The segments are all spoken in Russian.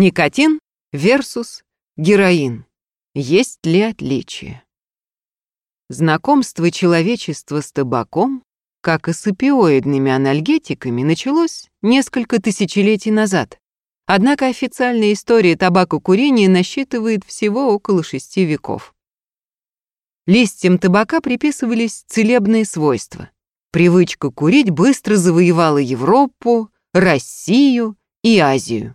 Никотин versus героин. Есть ли отличия? Знакомство человечества с табаком, как и с опиоидными анальгетиками, началось несколько тысячелетий назад. Однако официальная история табакокурения насчитывает всего около шести веков. Листьям табака приписывались целебные свойства. Привычка курить быстро завоевала Европу, Россию и Азию.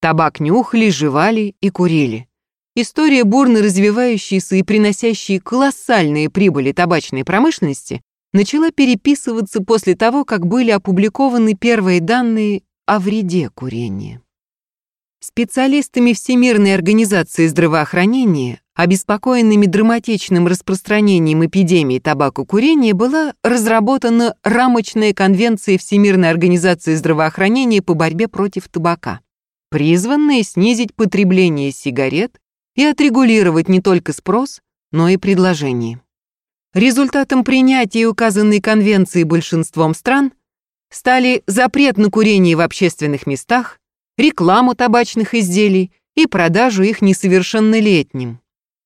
Табак нюхали, жевали и курили. История бурно развивающейся и приносящей колоссальные прибыли табачной промышленности начала переписываться после того, как были опубликованы первые данные о вреде курения. Специалистами Всемирной организации здравоохранения, обеспокоенными драматичным распространением эпидемии табакокурения, была разработана рамочная конвенция Всемирной организации здравоохранения по борьбе против табака, призванная снизить потребление сигарет и отрегулировать не только спрос, но и предложение. Результатом принятия указанной конвенции большинством стран стали запрет на курение в общественных местах, рекламу табачных изделий и продажу их несовершеннолетним,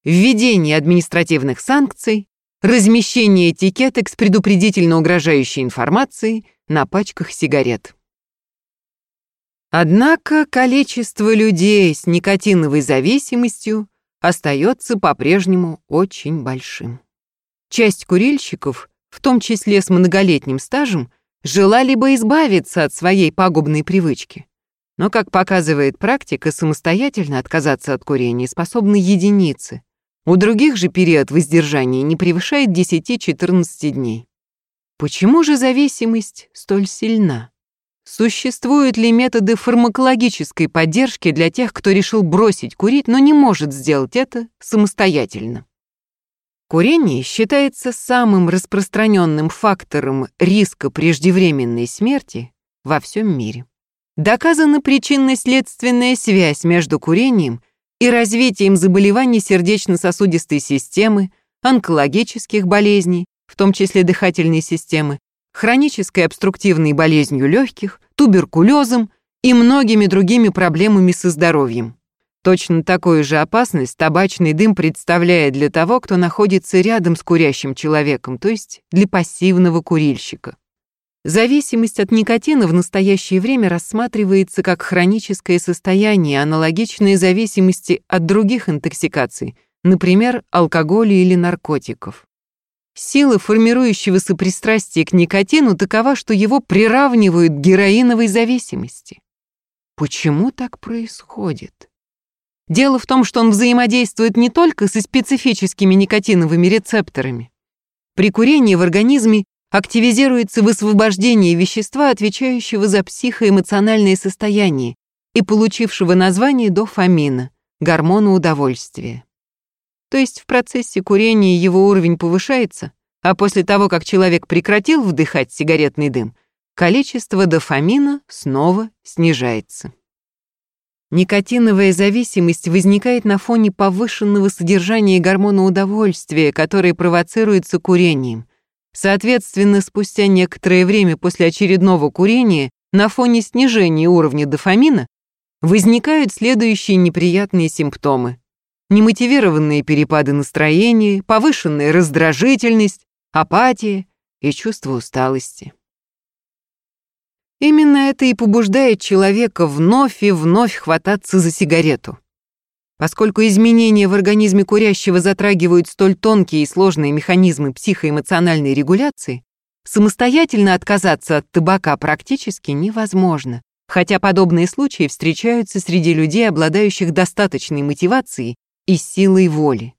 введение административных санкций, размещение этикеток с предупредительно угрожающей информацией на пачках сигарет. Однако количество людей с никотиновой зависимостью остается по-прежнему очень большим. Часть курильщиков, в том числе с многолетним стажем, желали бы избавиться от своей пагубной привычки. Но, как показывает практика, самостоятельно отказаться от курения способны единицы. У других же период воздержания не превышает 10-14 дней. Почему же зависимость столь сильна? Существуют ли методы фармакологической поддержки для тех, кто решил бросить курить, но не может сделать это самостоятельно? Курение считается самым распространенным фактором риска преждевременной смерти во всем мире. Доказана причинно-следственная связь между курением и развитием заболеваний сердечно-сосудистой системы, онкологических болезней, в том числе дыхательной системы, хронической обструктивной болезнью легких, туберкулезом и многими другими проблемами со здоровьем. Точно такую же опасность табачный дым представляет для того, кто находится рядом с курящим человеком, то есть для пассивного курильщика. Зависимость от никотина в настоящее время рассматривается как хроническое состояние, аналогичное зависимости от других интоксикаций, например, алкоголя или наркотиков. Сила формирующегося пристрастия к никотину такова, что его приравнивают к героиновой зависимости. Почему так происходит? Дело в том, что он взаимодействует не только со специфическими никотиновыми рецепторами. При курении в организме активизируется высвобождение вещества, отвечающего за психоэмоциональное состояние и получившего название дофамина, гормона удовольствия. То есть в процессе курения его уровень повышается, а после того, как человек прекратил вдыхать сигаретный дым, количество дофамина снова снижается. Никотиновая зависимость возникает на фоне повышенного содержания гормона удовольствия, который провоцируется курением. Соответственно, спустя некоторое время после очередного курения на фоне снижения уровня дофамина возникают следующие неприятные симптомы немотивированные перепады настроения, повышенная раздражительность, апатия и чувство усталости. Именно это и побуждает человека вновь и вновь хвататься за сигарету. Поскольку изменения в организме курящего затрагивают столь тонкие и сложные механизмы психоэмоциональной регуляции, самостоятельно отказаться от табака практически невозможно, хотя подобные случаи встречаются среди людей, обладающих достаточной мотивацией и силой воли.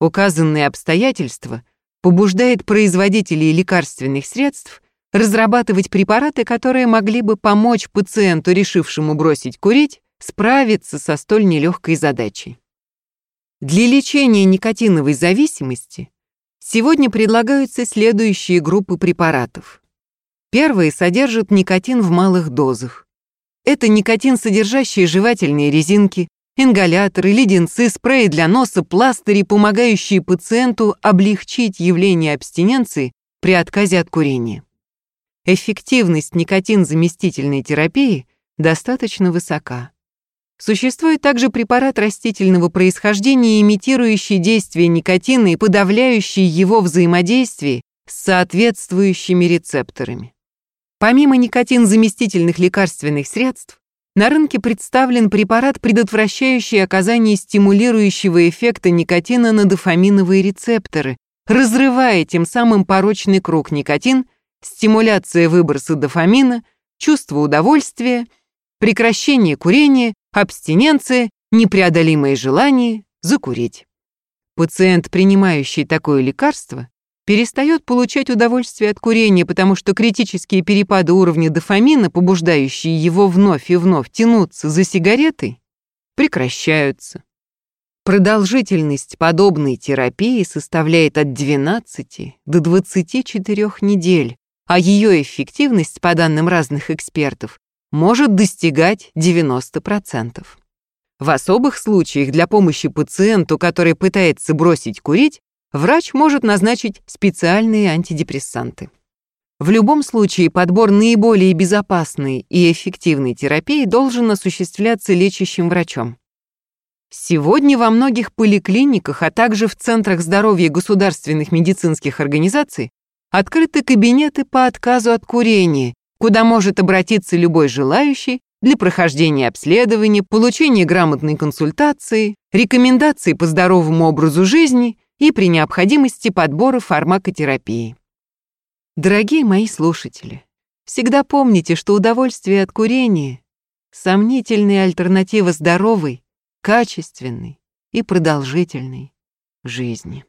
Указанные обстоятельства побуждает производителей лекарственных средств разрабатывать препараты, которые могли бы помочь пациенту, решившему бросить курить, справиться со столь нелегкой задачей. Для лечения никотиновой зависимости сегодня предлагаются следующие группы препаратов. Первые содержат никотин в малых дозах. Это никотин, содержащие жевательные резинки, ингаляторы, леденцы, спреи для носа, пластыри, помогающие пациенту облегчить явление абстиненции при отказе от курения. Эффективность никотин-заместительной терапии достаточно высока. Существует также препарат растительного происхождения, имитирующий действие никотина и подавляющий его взаимодействие с соответствующими рецепторами. Помимо никотин-заместительных лекарственных средств, на рынке представлен препарат, предотвращающий оказание стимулирующего эффекта никотина на дофаминовые рецепторы, разрывая тем самым порочный круг никотин, стимуляция выброса дофамина, чувство удовольствия, прекращение курения, абстиненция, непреодолимое желание закурить. Пациент, принимающий такое лекарство, перестает получать удовольствие от курения, потому что критические перепады уровня дофамина, побуждающие его вновь и вновь тянуться за сигаретой, прекращаются. Продолжительность подобной терапии составляет от 12 до 24 недель, а ее эффективность, по данным разных экспертов, может достигать 90%. В особых случаях для помощи пациенту, который пытается бросить курить, врач может назначить специальные антидепрессанты. В любом случае подбор наиболее безопасной и эффективной терапии должен осуществляться лечащим врачом. Сегодня во многих поликлиниках, а также в центрах здоровья государственных медицинских организаций открыты кабинеты по отказу от курения, куда может обратиться любой желающий для прохождения обследования, получения грамотной консультации, рекомендаций по здоровому образу жизни и при необходимости подбора фармакотерапии. Дорогие мои слушатели, всегда помните, что удовольствие от курения – сомнительная альтернатива здоровой, качественной и продолжительной жизни.